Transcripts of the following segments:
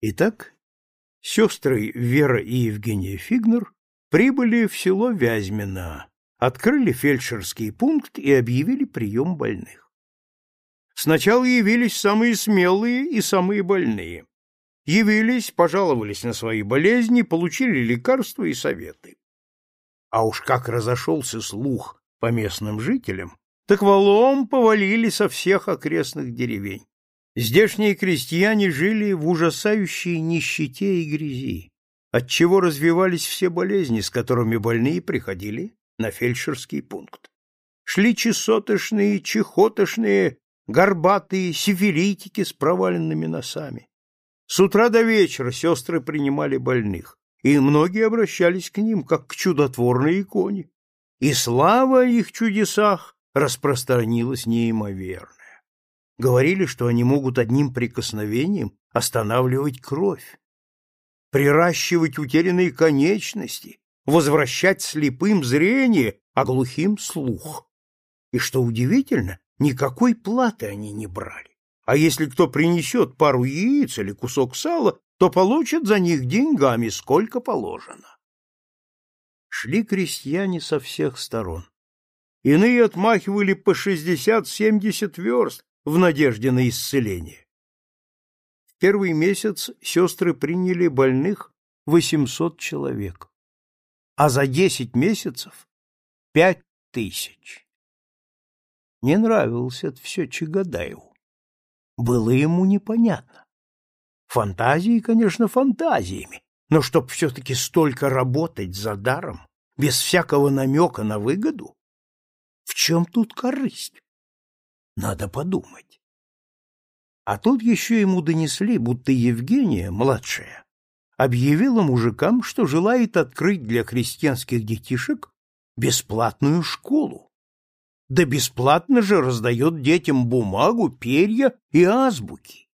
Итак, сестры Вера и Евгения Фигнер прибыли в село Вязьмино, открыли фельдшерский пункт и объявили прием больных. Сначала явились самые смелые и самые больные. Явились, пожаловались на свои болезни, получили лекарства и советы. А уж как разошелся слух по местным жителям, так валом повалили со всех окрестных деревень. Здешние крестьяне жили в ужасающей нищете и грязи, отчего развивались все болезни, с которыми больные приходили на фельдшерский пункт. Шли чесотошные, чехотошные, горбатые, сифилитики с проваленными носами. С утра до вечера сестры принимали больных, и многие обращались к ним, как к чудотворной иконе. И слава о их чудесах распространилась неимоверная. Говорили, что они могут одним прикосновением останавливать кровь, приращивать утерянные конечности, возвращать слепым зрение, а глухим слух. И что удивительно, никакой платы они не брали. А если кто принесет пару яиц или кусок сала, то получит за них деньгами сколько положено. Шли крестьяне со всех сторон. Иные отмахивали по шестьдесят-семьдесят верст в надежде на исцеление. В первый месяц сестры приняли больных восемьсот человек, а за десять месяцев — пять тысяч. Не нравилось это все Чагадаеву. Было ему непонятно. Фантазии, конечно, фантазиями, но чтоб все-таки столько работать за даром, без всякого намека на выгоду, в чем тут корысть? Надо подумать. А тут еще ему донесли, будто Евгения, младшая, объявила мужикам, что желает открыть для крестьянских детишек бесплатную школу. Да бесплатно же раздает детям бумагу, перья и азбуки.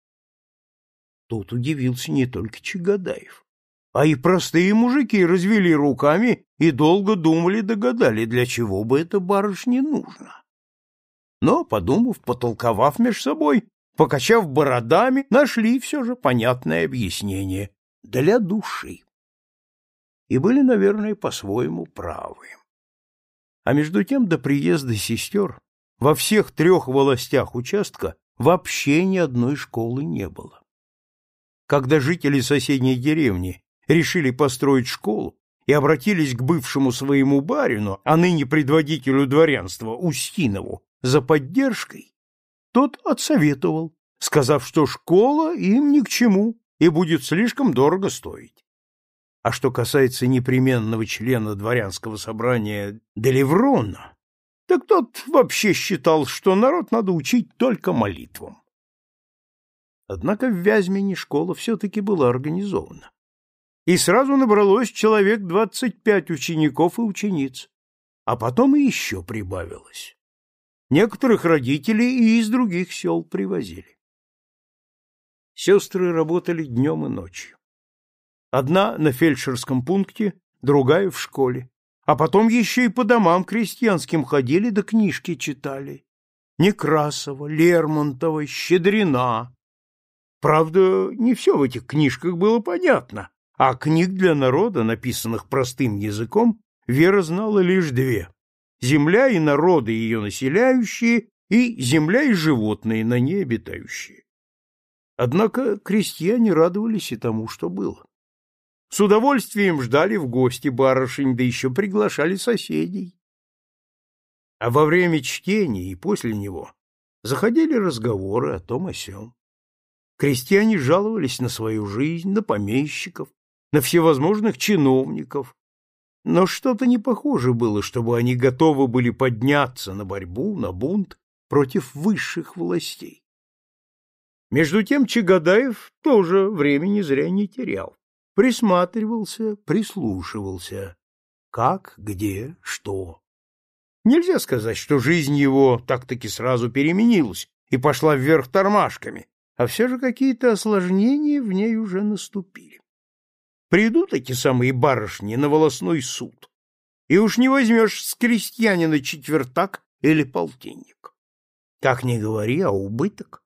Тут удивился не только Чагадаев, а и простые мужики развели руками и долго думали, догадали, для чего бы это барышне нужно. Но, подумав, потолковав меж собой, покачав бородами, нашли все же понятное объяснение — для души. И были, наверное, по-своему правы. А между тем до приезда сестер во всех трех властях участка вообще ни одной школы не было когда жители соседней деревни решили построить школу и обратились к бывшему своему барину, а ныне предводителю дворянства Устинову, за поддержкой, тот отсоветовал, сказав, что школа им ни к чему и будет слишком дорого стоить. А что касается непременного члена дворянского собрания Делеврона, так тот вообще считал, что народ надо учить только молитвам. Однако в Вязьмине школа все-таки была организована. И сразу набралось человек двадцать пять учеников и учениц, а потом и еще прибавилось. Некоторых родителей и из других сел привозили. Сестры работали днем и ночью. Одна на фельдшерском пункте, другая в школе, а потом еще и по домам крестьянским ходили да книжки читали. Некрасова, Лермонтова, Щедрина, Правда, не все в этих книжках было понятно, а книг для народа, написанных простым языком, Вера знала лишь две — «Земля и народы ее населяющие» и «Земля и животные, на ней обитающие». Однако крестьяне радовались и тому, что было. С удовольствием ждали в гости барышень, да еще приглашали соседей. А во время чтения и после него заходили разговоры о том о сём. Крестьяне жаловались на свою жизнь, на помещиков, на всевозможных чиновников. Но что-то не похоже было, чтобы они готовы были подняться на борьбу, на бунт против высших властей. Между тем Чагадаев тоже времени зря не терял. Присматривался, прислушивался. Как, где, что. Нельзя сказать, что жизнь его так-таки сразу переменилась и пошла вверх тормашками, а все же какие-то осложнения в ней уже наступили. Придут эти самые барышни на волосной суд, и уж не возьмешь с крестьянина четвертак или полтинник. Как ни говори, а убыток.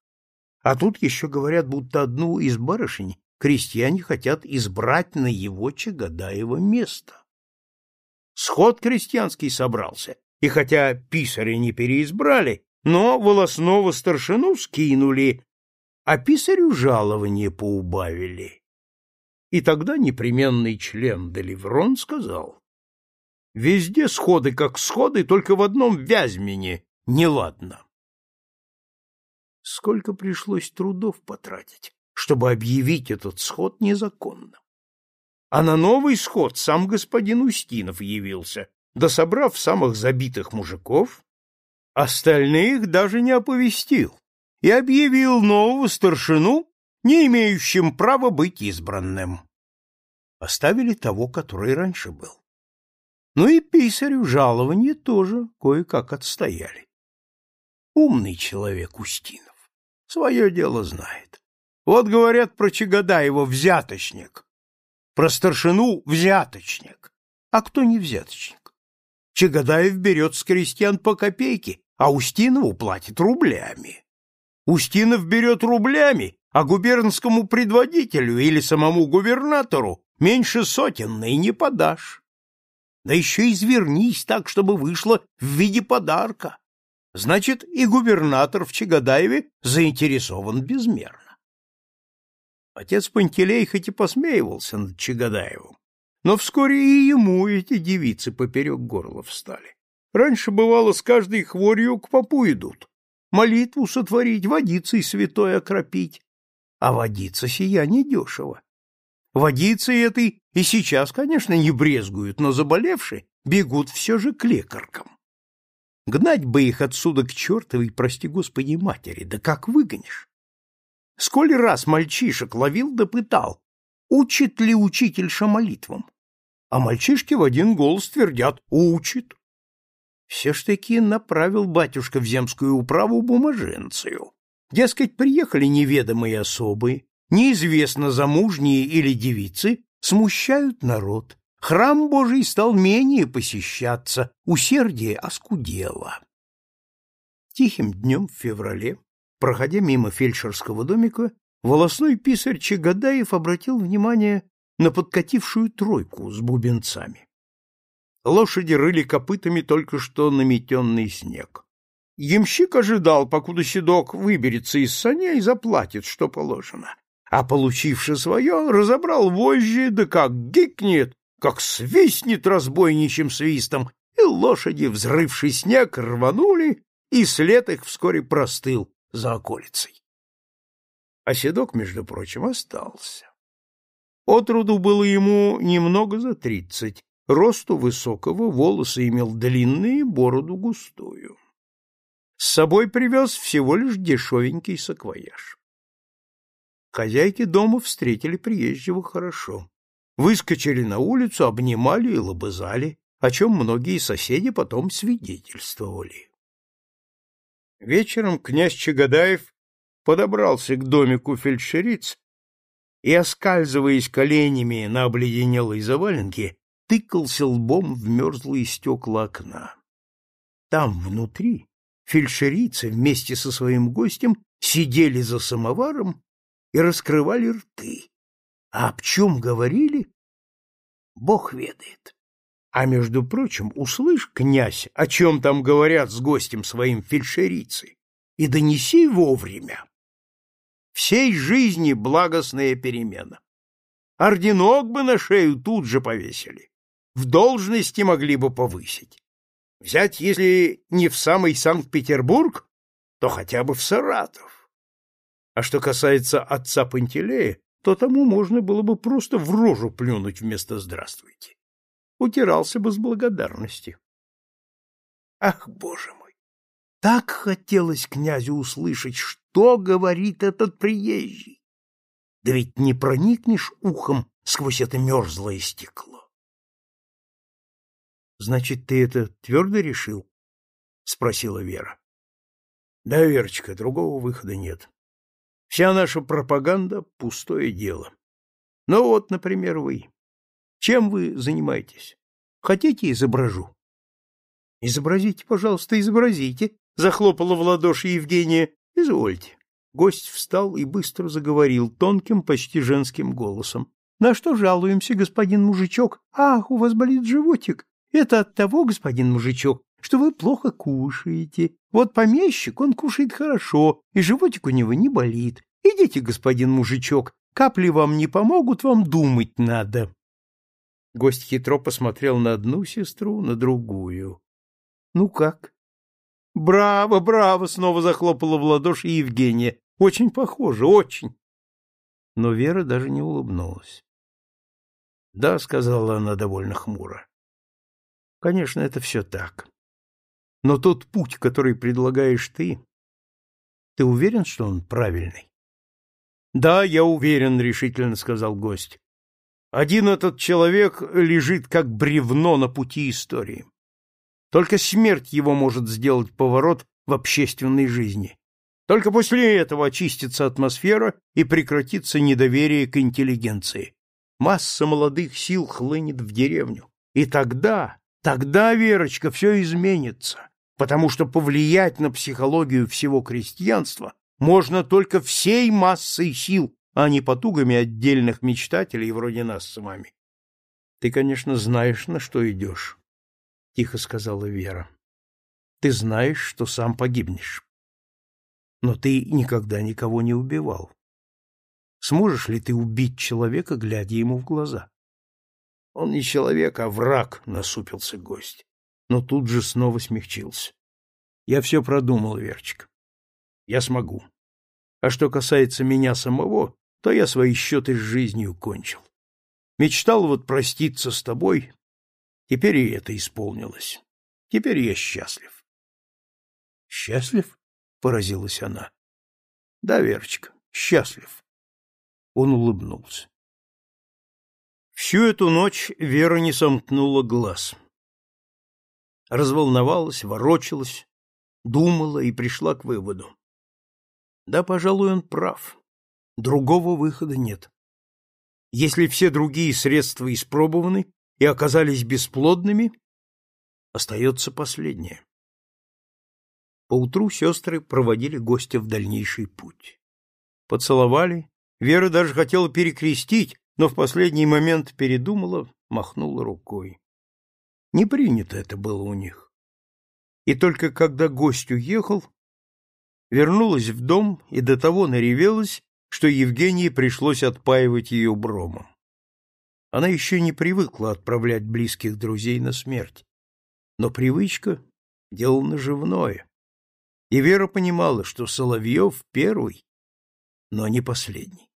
А тут еще говорят, будто одну из барышень крестьяне хотят избрать на его Чагадаева место. Сход крестьянский собрался, и хотя писаря не переизбрали, но волосного старшину скинули, а писарю жалование поубавили. И тогда непременный член Деливрон сказал, «Везде сходы как сходы, только в одном Вязьмине неладно». Сколько пришлось трудов потратить, чтобы объявить этот сход незаконным. А на новый сход сам господин Устинов явился, да собрав самых забитых мужиков, остальных даже не оповестил и объявил нового старшину, не имеющим права быть избранным. Оставили того, который раньше был. Ну и писарю жалование тоже кое-как отстояли. Умный человек Устинов, свое дело знает. Вот говорят про Чагадаева взяточник, про старшину взяточник. А кто не взяточник? Чагадаев берет с крестьян по копейке, а Устинову платит рублями. Устинов берет рублями, а губернскому предводителю или самому губернатору меньше сотенной не подашь. Да еще извернись так, чтобы вышло в виде подарка. Значит, и губернатор в Чагадаеве заинтересован безмерно. Отец Пантелей хоть и посмеивался над Чагадаевым, но вскоре и ему эти девицы поперек горла встали. Раньше, бывало, с каждой хворью к попу идут. Молитву сотворить, водицей святой окропить. А водиться сия недешево. Водицей этой и сейчас, конечно, не брезгуют, но заболевшие бегут все же к лекаркам. Гнать бы их отсюда к чертовой, прости господи, матери, да как выгонишь? Сколь раз мальчишек ловил да пытал, учит ли учительша молитвам? А мальчишки в один голос твердят «учит». Все ж таки направил батюшка в земскую управу бумаженцию. Дескать, приехали неведомые особы, неизвестно замужние или девицы, смущают народ. Храм Божий стал менее посещаться, усердие оскудело. Тихим днем в феврале, проходя мимо фельдшерского домика, волосной писарь Чагадаев обратил внимание на подкатившую тройку с бубенцами. Лошади рыли копытами только что наметенный снег. Ямщик ожидал, покуда седок выберется из саней и заплатит, что положено. А, получивши свое, разобрал вожжи, да как гикнет, как свистнет разбойничьим свистом, и лошади, взрывший снег, рванули, и след их вскоре простыл за околицей. А седок, между прочим, остался. Отроду было ему немного за тридцать, росту высокого, волосы имел длинные, бороду густую. С собой привез всего лишь дешевенький саквояж. Хозяйки дома встретили приезжего хорошо. Выскочили на улицу, обнимали и лобызали, о чем многие соседи потом свидетельствовали. Вечером князь Чагадаев подобрался к домику фельдшериц и, оскальзываясь коленями на обледенелой заваленке, тыкался лбом в мерзлые стекла окна. Там, внутри, фельдшерицы вместе со своим гостем сидели за самоваром и раскрывали рты. А об чем говорили? Бог ведает. А между прочим, услышь, князь, о чем там говорят с гостем своим фельдшерицы, и донеси вовремя. Всей жизни благостная перемена. Орденок бы на шею тут же повесили в должности могли бы повысить. Взять, если не в самый Санкт-Петербург, то хотя бы в Саратов. А что касается отца Пантелея, то тому можно было бы просто в рожу плюнуть вместо «здравствуйте». Утирался бы с благодарностью. Ах, боже мой! Так хотелось князю услышать, что говорит этот приезжий. Да ведь не проникнешь ухом сквозь это мерзлое стекло. — Значит, ты это твердо решил? — спросила Вера. — Да, Верочка, другого выхода нет. Вся наша пропаганда — пустое дело. Ну вот, например, вы. Чем вы занимаетесь? Хотите, изображу? — Изобразите, пожалуйста, изобразите, — захлопала в ладоши Евгения. — Извольте. Гость встал и быстро заговорил тонким, почти женским голосом. — На что жалуемся, господин мужичок? Ах, у вас болит животик. Это от того, господин мужичок, что вы плохо кушаете. Вот помещик, он кушает хорошо, и животик у него не болит. Идите, господин мужичок, капли вам не помогут, вам думать надо. Гость хитро посмотрел на одну сестру, на другую. — Ну как? — Браво, браво! — снова захлопала в ладоши Евгения. — Очень похоже, очень. Но Вера даже не улыбнулась. — Да, — сказала она довольно хмуро. — Конечно, это все так. Но тот путь, который предлагаешь ты, ты уверен, что он правильный? — Да, я уверен, — решительно сказал гость. Один этот человек лежит как бревно на пути истории. Только смерть его может сделать поворот в общественной жизни. Только после этого очистится атмосфера и прекратится недоверие к интеллигенции. Масса молодых сил хлынет в деревню. И тогда, тогда, Верочка, все изменится, потому что повлиять на психологию всего крестьянства можно только всей массой сил, а не потугами отдельных мечтателей вроде нас с вами. — Ты, конечно, знаешь, на что идешь, — тихо сказала Вера. — Ты знаешь, что сам погибнешь. Но ты никогда никого не убивал. Сможешь ли ты убить человека, глядя ему в глаза? — Он не человек, а враг, — насупился гость, но тут же снова смягчился. — Я все продумал, Верчик. Я смогу. А что касается меня самого, то я свои счеты с жизнью кончил. Мечтал вот проститься с тобой, теперь и это исполнилось. Теперь я счастлив. — Счастлив? — поразилась она. — Да, Верочка, счастлив. Он улыбнулся. Всю эту ночь Вера не сомкнула глаз. Разволновалась, ворочалась, думала и пришла к выводу. Да, пожалуй, он прав. Другого выхода нет. Если все другие средства испробованы и оказались бесплодными, остается последнее. Поутру сестры проводили гостя в дальнейший путь. Поцеловали, Вера даже хотела перекрестить, но в последний момент передумала, махнула рукой. Не принято это было у них. И только когда гость уехал, вернулась в дом и до того наревелась, что Евгении пришлось отпаивать ее бромом. Она еще не привыкла отправлять близких друзей на смерть. Но привычка — дело наживное. И Вера понимала, что Соловьев первый, но не последний.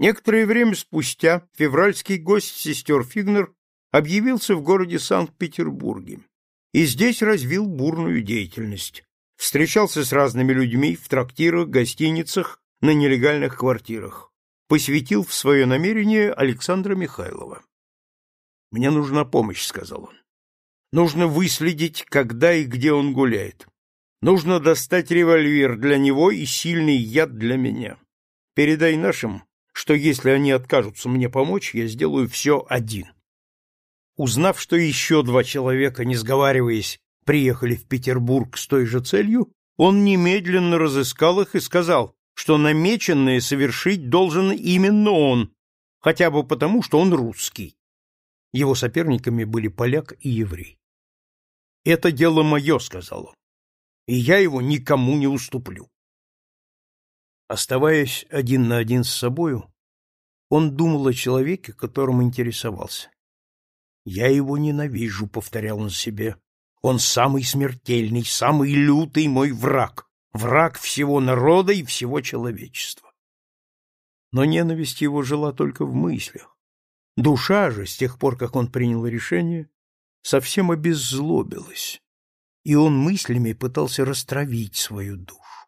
Некоторое время спустя февральский гость сестер Фигнер объявился в городе Санкт-Петербурге и здесь развил бурную деятельность встречался с разными людьми в трактирах, гостиницах, на нелегальных квартирах. Посвятил в свое намерение Александра Михайлова. «Мне нужна помощь», — сказал он. «Нужно выследить, когда и где он гуляет. Нужно достать револьвер для него и сильный яд для меня. Передай нашим, что если они откажутся мне помочь, я сделаю все один». Узнав, что еще два человека, не сговариваясь, приехали в Петербург с той же целью, он немедленно разыскал их и сказал, что намеченное совершить должен именно он, хотя бы потому, что он русский. Его соперниками были поляк и еврей. «Это дело мое», — сказал он, — «и я его никому не уступлю». Оставаясь один на один с собою, он думал о человеке, которым интересовался. «Я его ненавижу», — повторял он себе, он самый смертельный, самый лютый мой враг, враг всего народа и всего человечества. Но ненависть его жила только в мыслях. Душа же, с тех пор, как он принял решение, совсем обеззлобилась, и он мыслями пытался растравить свою душу.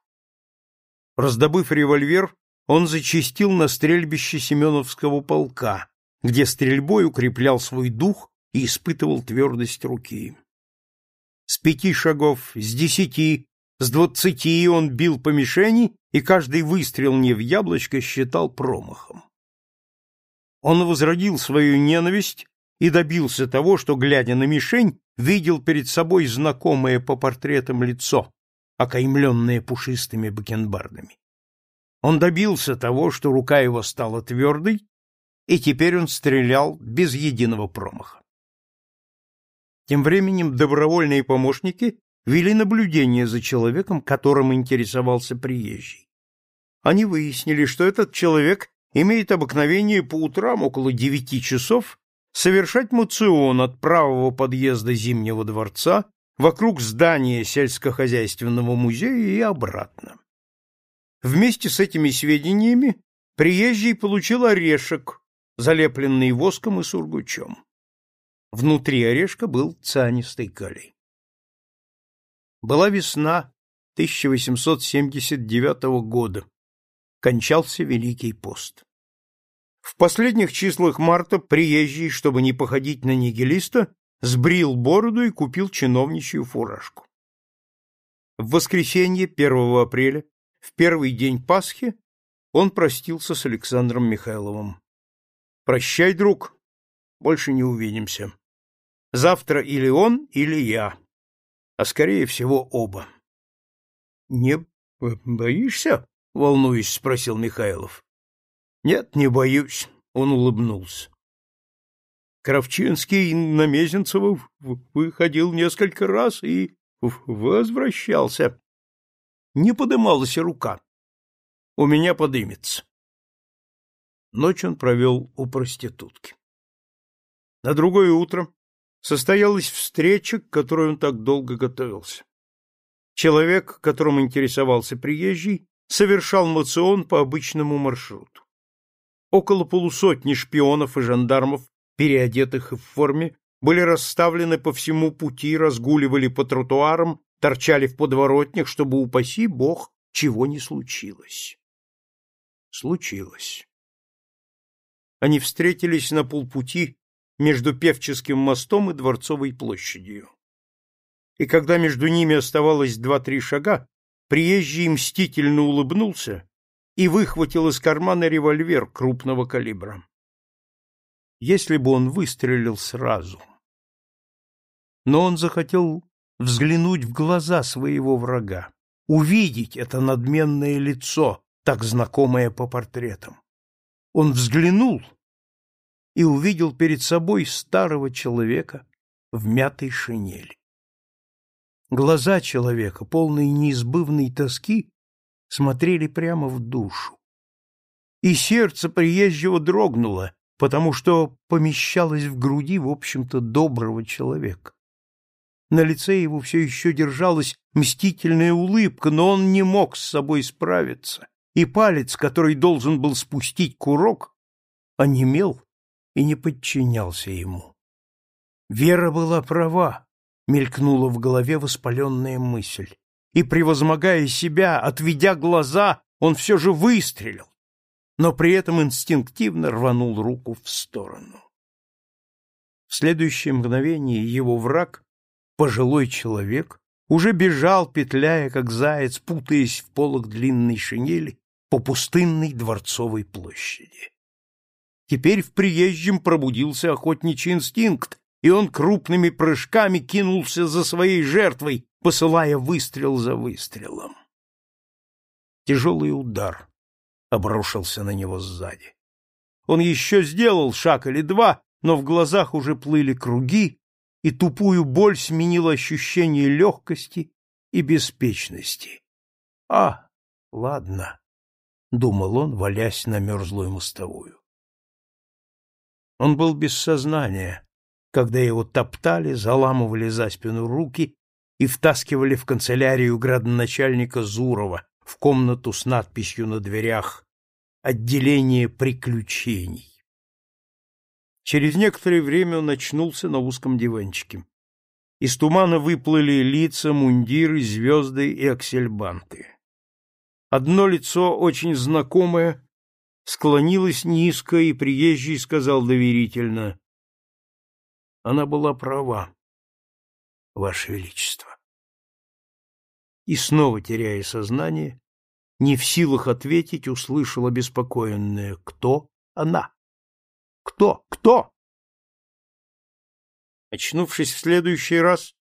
Раздобыв револьвер, он зачастил на стрельбище Семеновского полка, где стрельбой укреплял свой дух и испытывал твердость руки. С пяти шагов, с десяти, с двадцати он бил по мишени, и каждый выстрел не в яблочко считал промахом. Он возродил свою ненависть и добился того, что, глядя на мишень, видел перед собой знакомое по портретам лицо, окаймленное пушистыми бакенбардами. Он добился того, что рука его стала твердой, и теперь он стрелял без единого промаха. Тем временем добровольные помощники вели наблюдение за человеком, которым интересовался приезжий. Они выяснили, что этот человек имеет обыкновение по утрам около девяти часов совершать муцион от правого подъезда Зимнего дворца вокруг здания сельскохозяйственного музея и обратно. Вместе с этими сведениями приезжий получил орешек, залепленный воском и сургучом. Внутри орешка был цианистый калий. Была весна 1879 года. Кончался Великий пост. В последних числах марта приезжий, чтобы не походить на нигилиста, сбрил бороду и купил чиновничью фуражку. В воскресенье 1 апреля в первый день Пасхи он простился с Александром Михайловым. «Прощай, друг, больше не увидимся. Завтра или он, или я, а скорее всего оба». «Не боишься?» — волнуясь, спросил Михайлов. «Нет, не боюсь», — он улыбнулся. Кравчинский на Мезенцева выходил несколько раз и возвращался. Не подымалась рука. У меня подымется. Ночь он провел у проститутки. На другое утро состоялась встреча, к которой он так долго готовился. Человек, которым интересовался приезжий, совершал мацион по обычному маршруту. Около полусотни шпионов и жандармов, переодетых в форме, были расставлены по всему пути, разгуливали по тротуарам торчали в подворотнях, чтобы, упаси бог, чего не случилось. Случилось. Они встретились на полпути между Певческим мостом и Дворцовой площадью. И когда между ними оставалось два-три шага, приезжий мстительно улыбнулся и выхватил из кармана револьвер крупного калибра. Если бы он выстрелил сразу. Но он захотел взглянуть в глаза своего врага, увидеть это надменное лицо, так знакомое по портретам. Он взглянул и увидел перед собой старого человека в мятой шинели. Глаза человека, полные неизбывной тоски, смотрели прямо в душу. И сердце приезжего дрогнуло, потому что помещалось в груди, в общем-то, доброго человека. На лице его все еще держалась мстительная улыбка, но он не мог с собой справиться, и палец, который должен был спустить курок, онемел и не подчинялся ему. Вера была права, мелькнула в голове воспаленная мысль, и, превозмогая себя, отведя глаза, он все же выстрелил, но при этом инстинктивно рванул руку в сторону. В следующее мгновение его враг пожилой человек, уже бежал, петляя, как заяц, путаясь в полах длинной шинели по пустынной дворцовой площади. Теперь в приезжем пробудился охотничий инстинкт, и он крупными прыжками кинулся за своей жертвой, посылая выстрел за выстрелом. Тяжелый удар обрушился на него сзади. Он еще сделал шаг или два, но в глазах уже плыли круги, и тупую боль сменило ощущение легкости и беспечности. «А, ладно», — думал он, валясь на мерзлую мостовую. Он был без сознания, когда его топтали, заламывали за спину руки и втаскивали в канцелярию градоначальника Зурова в комнату с надписью на дверях «Отделение приключений». Через некоторое время он очнулся на узком диванчике. Из тумана выплыли лица, мундиры, звезды и аксельбанты. Одно лицо, очень знакомое, склонилось низко, и приезжий сказал доверительно, «Она была права, Ваше Величество». И снова, теряя сознание, не в силах ответить, услышал обеспокоенное «Кто она?» Кто? Кто? Очнувшись в следующий раз,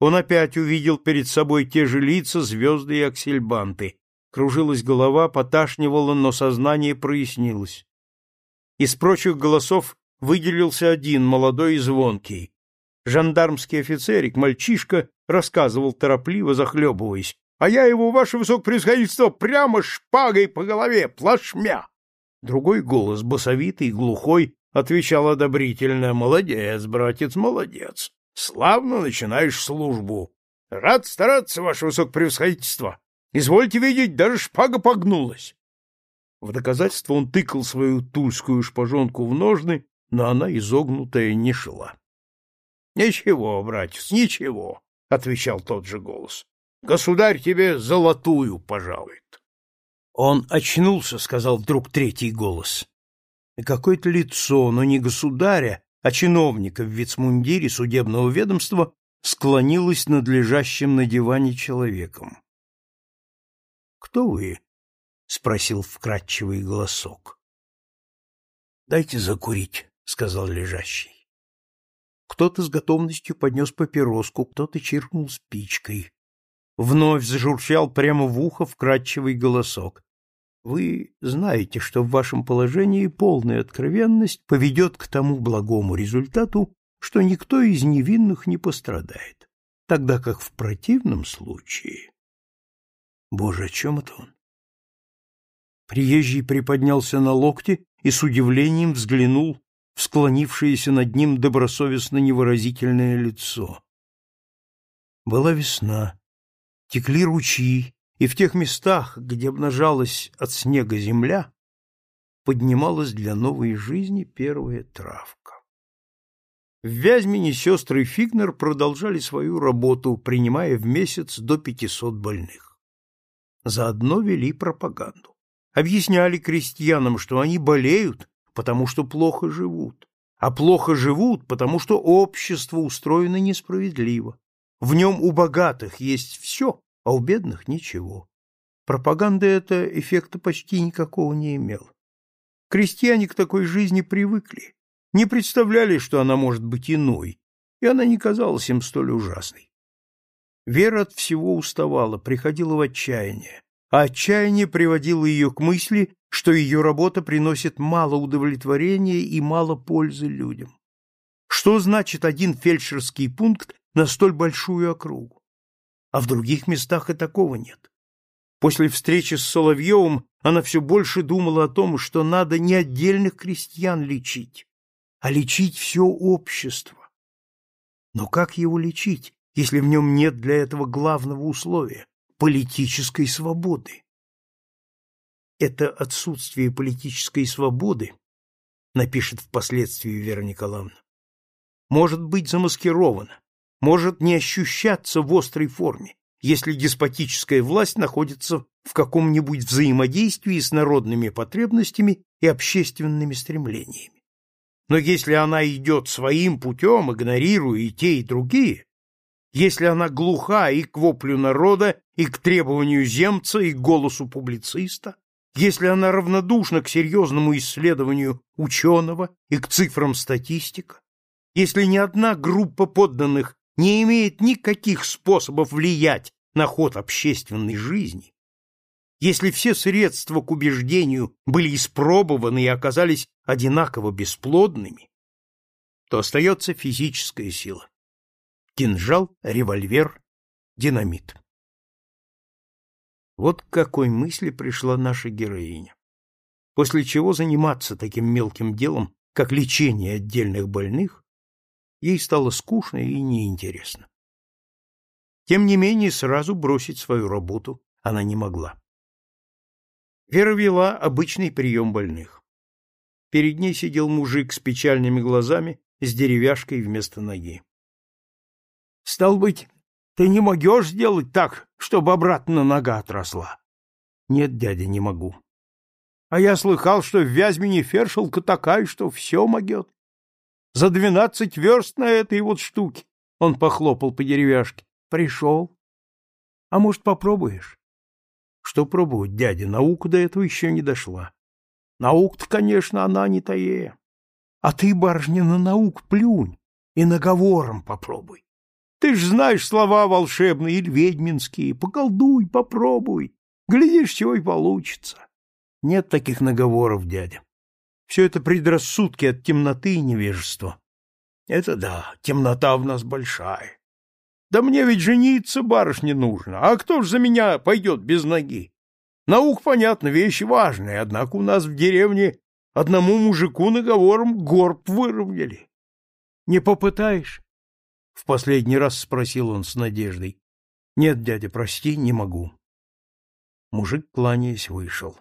Он опять увидел перед собой те же лица, звезды и аксельбанты. Кружилась голова, поташнивала, но сознание прояснилось. Из прочих голосов выделился один, молодой и звонкий. Жандармский офицерик, мальчишка, рассказывал торопливо, захлебываясь. — А я его, ваше высокопревосходительство, прямо шпагой по голове, плашмя! Другой голос, басовитый, глухой, отвечал одобрительно. — Молодец, братец, молодец. Славно начинаешь службу. Рад стараться, ваше высокопревосходительство. Извольте видеть, даже шпага погнулась. В доказательство он тыкал свою тульскую шпажонку в ножны, но она изогнутая не шла. — Ничего, братец, ничего, — отвечал тот же голос. — Государь тебе золотую пожалует. Он очнулся, — сказал вдруг третий голос. И какое-то лицо, но не государя, а чиновника в вицмундире судебного ведомства склонилось над лежащим на диване человеком. — Кто вы? — спросил вкрадчивый голосок. — Дайте закурить, — сказал лежащий. Кто-то с готовностью поднес папироску, кто-то чиркнул спичкой. Вновь зажурчал прямо в ухо вкрадчивый голосок. Вы знаете, что в вашем положении полная откровенность поведет к тому благому результату, что никто из невинных не пострадает, тогда как в противном случае... Боже, о чем это он? Приезжий приподнялся на локте и с удивлением взглянул в склонившееся над ним добросовестно невыразительное лицо. Была весна, текли ручьи, и в тех местах, где обнажалась от снега земля, поднималась для новой жизни первая травка. В Вязьмине сестры Фигнер продолжали свою работу, принимая в месяц до 500 больных. Заодно вели пропаганду. Объясняли крестьянам, что они болеют потому что плохо живут, а плохо живут, потому что общество устроено несправедливо. В нем у богатых есть все, а у бедных ничего. Пропаганда эта эффекта почти никакого не имела. Крестьяне к такой жизни привыкли, не представляли, что она может быть иной, и она не казалась им столь ужасной. Вера от всего уставала, приходила в отчаяние, отчаяние приводило ее к мысли, что ее работа приносит мало удовлетворения и мало пользы людям. Что значит один фельдшерский пункт на столь большую округу? А в других местах и такого нет. После встречи с Соловьевым она все больше думала о том, что надо не отдельных крестьян лечить, а лечить все общество. Но как его лечить, если в нем нет для этого главного условия – политической свободы? это отсутствие политической свободы, напишет впоследствии Вера Николаевна, может быть замаскировано, может не ощущаться в острой форме, если деспотическая власть находится в каком-нибудь взаимодействии с народными потребностями и общественными стремлениями. Но если она идет своим путем, игнорируя и те, и другие, если она глуха и к воплю народа, и к требованию земца, и к голосу публициста, если она равнодушна к серьезному исследованию ученого и к цифрам статистика, если ни одна группа подданных не имеет никаких способов влиять на ход общественной жизни, если все средства к убеждению были испробованы и оказались одинаково бесплодными, то остается физическая сила. Кинжал, револьвер, динамит. Вот к какой мысли пришла наша героиня. После чего заниматься таким мелким делом, как лечение отдельных больных, ей стало скучно и неинтересно. Тем не менее, сразу бросить свою работу она не могла. Вера вела обычный прием больных. Перед ней сидел мужик с печальными глазами, с деревяшкой вместо ноги. — Стал быть, ты не могешь сделать так, чтобы обратно нога отросла? Нет, дядя, не могу. А я слыхал, что в Вязьмине фершелка такая, что все могет. За двенадцать верст на этой вот штуке. Он похлопал по деревяшке. Пришел. А может, попробуешь? Что пробовать, дядя? Наука до этого еще не дошла. Наука-то, конечно, она не тае. А ты, барышня, на наук плюнь и наговором попробуй. Ты ж знаешь слова волшебные или ведьминские. Поколдуй, попробуй. Глядишь, чего и получится. Нет таких наговоров, дядя. Все это предрассудки от темноты и невежества. Это да, темнота в нас большая. Да мне ведь жениться, барышне, нужно. А кто ж за меня пойдет без ноги? Наук, понятно, вещи важные, однако у нас в деревне одному мужику наговором горб выровняли. Не попытаешь? В последний раз спросил он с надеждой. Нет, дядя, прости, не могу. Мужик, кланяясь, вышел.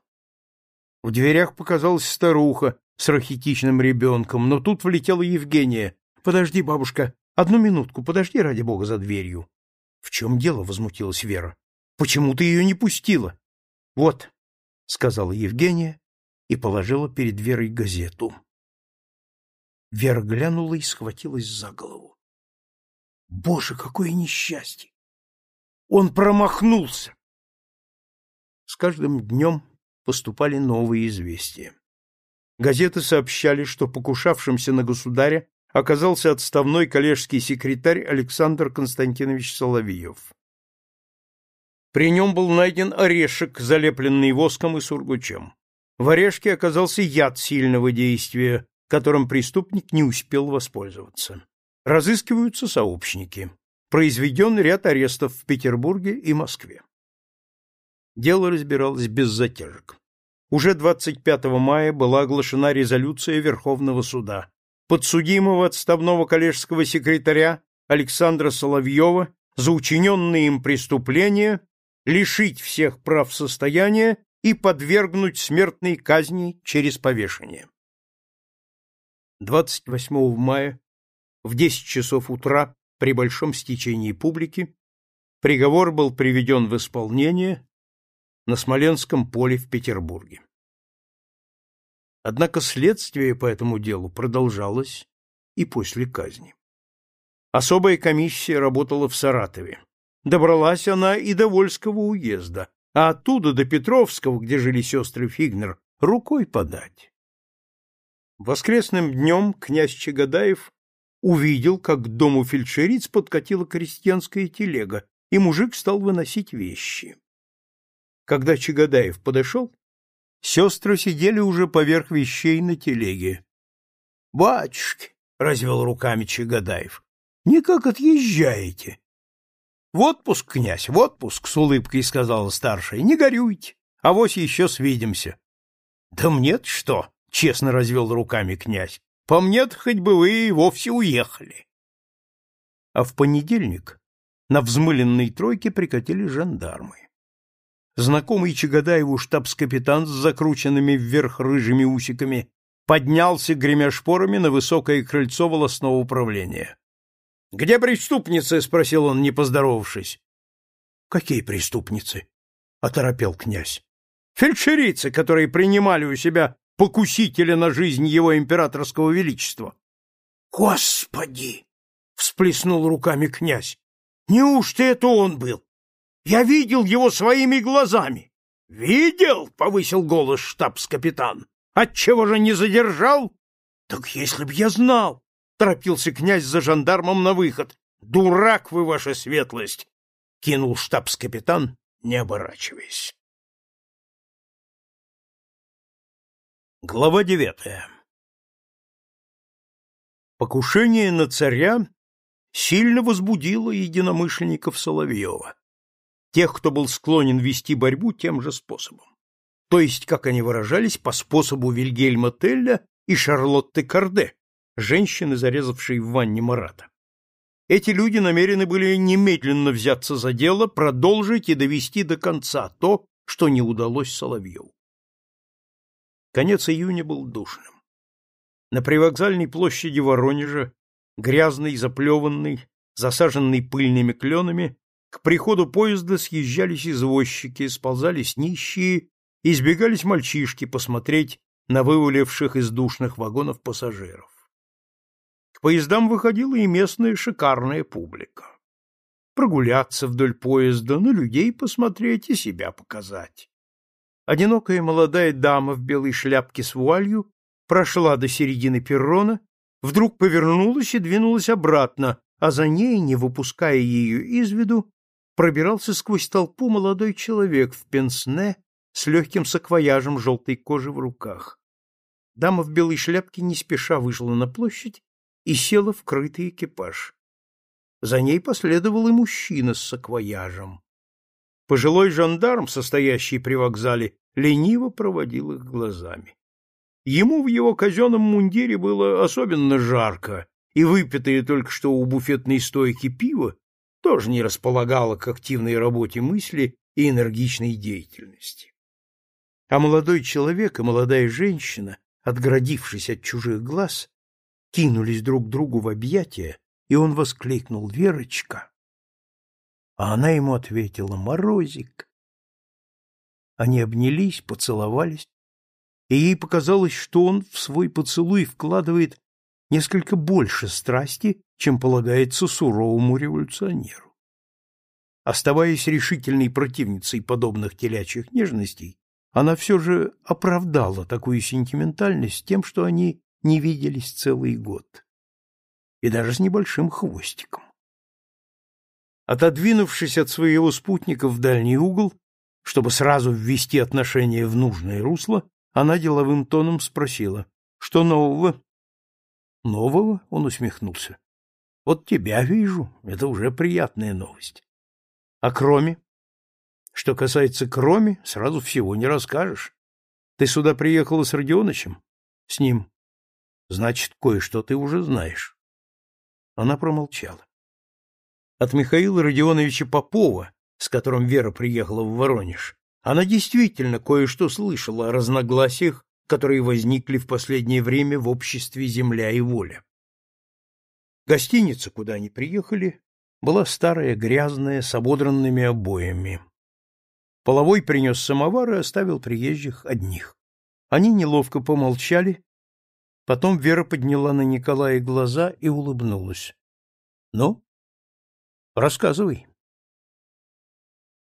В дверях показалась старуха с рахитичным ребенком, но тут влетела Евгения. — Подожди, бабушка, одну минутку, подожди, ради бога, за дверью. — В чем дело? — возмутилась Вера. — Почему ты ее не пустила? — Вот, — сказала Евгения и положила перед Верой газету. Вера глянула и схватилась за голову. Боже, какое несчастье! Он промахнулся! С каждым днем поступали новые известия. Газеты сообщали, что покушавшимся на государя оказался отставной коллежский секретарь Александр Константинович Соловьев. При нем был найден орешек, залепленный воском и сургучем. В орешке оказался яд сильного действия, которым преступник не успел воспользоваться. Разыскиваются сообщники. Произведен ряд арестов в Петербурге и Москве. Дело разбиралось без затяжек. Уже 25 мая была оглашена резолюция Верховного суда. Подсудимого отставного коллежского секретаря Александра Соловьева за учиненные им преступления лишить всех прав состояния и подвергнуть смертной казни через повешение. 28 мая в 10 часов утра при большом стечении публики приговор был приведен в исполнение на Смоленском поле в Петербурге. Однако следствие по этому делу продолжалось и после казни. Особая комиссия работала в Саратове. Добралась она и до Вольского уезда, а оттуда до Петровского, где жили сестры Фигнер, рукой подать. Воскресным днем князь Чагадаев увидел, как к дому фельдшериц подкатила крестьянская телега, и мужик стал выносить вещи. Когда Чагадаев подошел, сестры сидели уже поверх вещей на телеге. — Батюшки! — развел руками Чагадаев. — Никак отъезжаете. — В отпуск, князь, в отпуск, — с улыбкой сказала старшая. — Не горюйте, авось еще свидимся. — Да мне-то что? — честно развел руками князь. — По мне-то хоть бы вы и вовсе уехали. А в понедельник на взмыленной тройке прикатили жандармы. Знакомый Чагадаеву штабс-капитан с закрученными вверх рыжими усиками поднялся, гремя шпорами, на высокое крыльцо волосного управления. — Где преступницы? — спросил он, не поздоровавшись. — Какие преступницы? — оторопел князь. — Фельдшерицы, которые принимали у себя покусителя на жизнь его императорского величества. — Господи! — всплеснул руками князь. — Неужто это он был? Я видел его своими глазами. — Видел? — повысил голос штабс-капитан. — Отчего же не задержал? — Так если б я знал! торопился князь за жандармом на выход. Дурак вы, ваша светлость! кинул штабс-капитан, не оборачиваясь. Глава девятая Покушение на царя сильно возбудило единомышленников Соловьева, тех, кто был склонен вести борьбу тем же способом. То есть, как они выражались, по способу Вильгельма Телля и Шарлотты Карде, женщины, зарезавшей в ванне Марата. Эти люди намерены были немедленно взяться за дело, продолжить и довести до конца то, что не удалось Соловьеву. Конец июня был душным. На привокзальной площади Воронежа, грязный, заплеванный, засаженный пыльными кленами, к приходу поезда съезжались извозчики, сползались нищие, избегались мальчишки посмотреть на вываливших из душных вагонов пассажиров поездам выходила и местная шикарная публика. Прогуляться вдоль поезда, на людей посмотреть и себя показать. Одинокая молодая дама в белой шляпке с вуалью прошла до середины перрона, вдруг повернулась и двинулась обратно, а за ней, не выпуская ее из виду, пробирался сквозь толпу молодой человек в пенсне с легким саквояжем желтой кожи в руках. Дама в белой шляпке не спеша вышла на площадь и села в крытый экипаж. За ней последовал и мужчина с саквояжем. Пожилой жандарм, состоящий при вокзале, лениво проводил их глазами. Ему в его казенном мундире было особенно жарко, и выпитое только что у буфетной стойки пиво тоже не располагало к активной работе мысли и энергичной деятельности. А молодой человек и молодая женщина, отгородившись от чужих глаз, кинулись друг другу в объятия, и он воскликнул «Верочка!» А она ему ответила «Морозик!» Они обнялись, поцеловались, и ей показалось, что он в свой поцелуй вкладывает несколько больше страсти, чем полагается суровому революционеру. Оставаясь решительной противницей подобных телячьих нежностей, она все же оправдала такую сентиментальность тем, что они не виделись целый год. И даже с небольшим хвостиком. Отодвинувшись от своего спутника в дальний угол, чтобы сразу ввести отношения в нужное русло, она деловым тоном спросила, что нового? Нового? Он усмехнулся. Вот тебя вижу, это уже приятная новость. А кроме? Что касается кроме, сразу всего не расскажешь. Ты сюда приехала с Родионычем? С ним. Значит, кое-что ты уже знаешь. Она промолчала. От Михаила Родионовича Попова, с которым Вера приехала в Воронеж, она действительно кое-что слышала о разногласиях, которые возникли в последнее время в обществе «Земля и воля». Гостиница, куда они приехали, была старая, грязная, с ободранными обоями. Половой принес самовар и оставил приезжих одних. Они неловко помолчали, потом Вера подняла на Николая глаза и улыбнулась. — Ну, рассказывай.